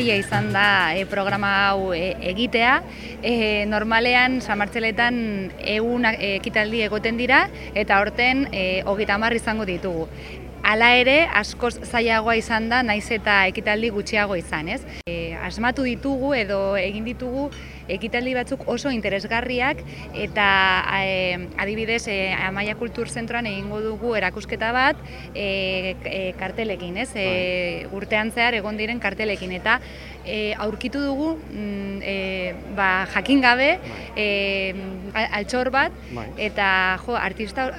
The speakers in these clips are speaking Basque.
zaila izan da e, programa hau e, egitea. E, normalean, samartzeletan egun ekitaldi egoten dira, eta horten e, hogeita izango ditugu. Hala ere, askoz zailagoa izan da, naiz eta ekitaldi gutxiago izan, ez? E, asmatu ditugu edo egin ditugu ekitaldi batzuk oso interesgarriak eta e, adibidez e, Amaia Kultur Zentroan egingo dugu erakusketa bat e, e, kartelekin, ez? E, urtean zehar egon diren kartelekin eta e, aurkitu dugu mm, e, ba, jakin gabe e, altxor bat eta jo, artista,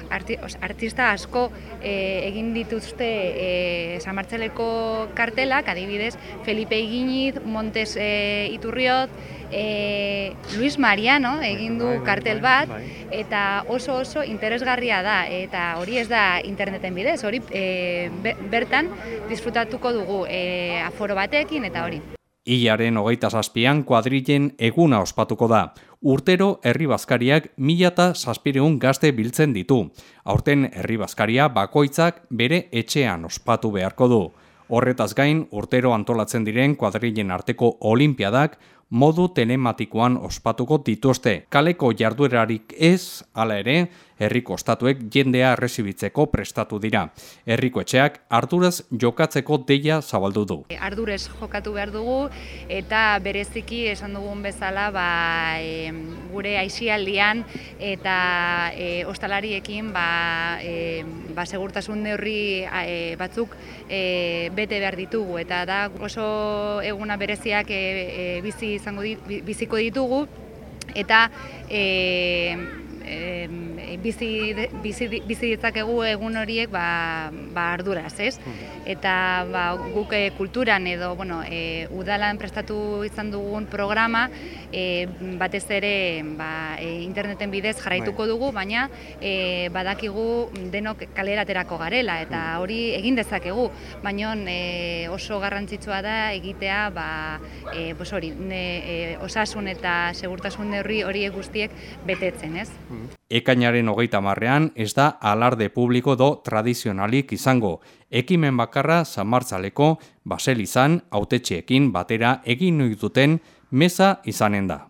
artista asko e, egin ditu dituzte e, San Martzeleko kartelak, adibidez, Felipe Iginiz, Montes e, Iturriot, e, Luis Mariano egin du bai, bai, kartel bai, bat, eta oso oso interesgarria da, eta hori ez da interneten bidez, hori e, bertan disfrutatuko dugu e, aforo batekin eta hori. Iaren hogeita zazpian kuadrilen eguna ospatuko da. Urtero herri bazkariak mila eta zazpireun gazte biltzen ditu. Aurten herri bazkaria bakoitzak bere etxean ospatu beharko du. Horretaz gain, urtero antolatzen diren kuadrilen arteko olimpiadak modu telematikoan ospatuko dituzte. Kaleko jarduerarik ez, hala ere, herriko ostatuek jendea resibitzeko prestatu dira. Herriko etxeak arduraz jokatzeko deia zabaldu du. Ardurez jokatu behar dugu eta bereziki esan dugun bezala ba, e, gure aisialdian eta e, ostalariekin ba, e, ba, segurtasun neurri e, batzuk e, bete behar ditugu eta da oso eguna bereziak e, e, bizi izango biziko ditugu. Eta e, e, bizi, bizi, bizi ditzakegu egun horiek ba, ba arduraz, ez? Eta ba, guk e, kulturan edo bueno, e, udalan prestatu izan dugun programa e, batez ere ba, interneten bidez jarraituko bai. dugu, baina e, badakigu denok kaleraterako garela eta hori egin dezakegu, baina e, oso garrantzitsua da egitea ba, e, hori, ne, e, osasun eta segurtasun neurri horiek guztiek betetzen, ez? Ekainaren hogeita marrean ez da alarde publiko do tradizionalik izango. Ekimen bakarra zamartzaleko basel izan autetxeekin batera egin nuituten meza izanen da.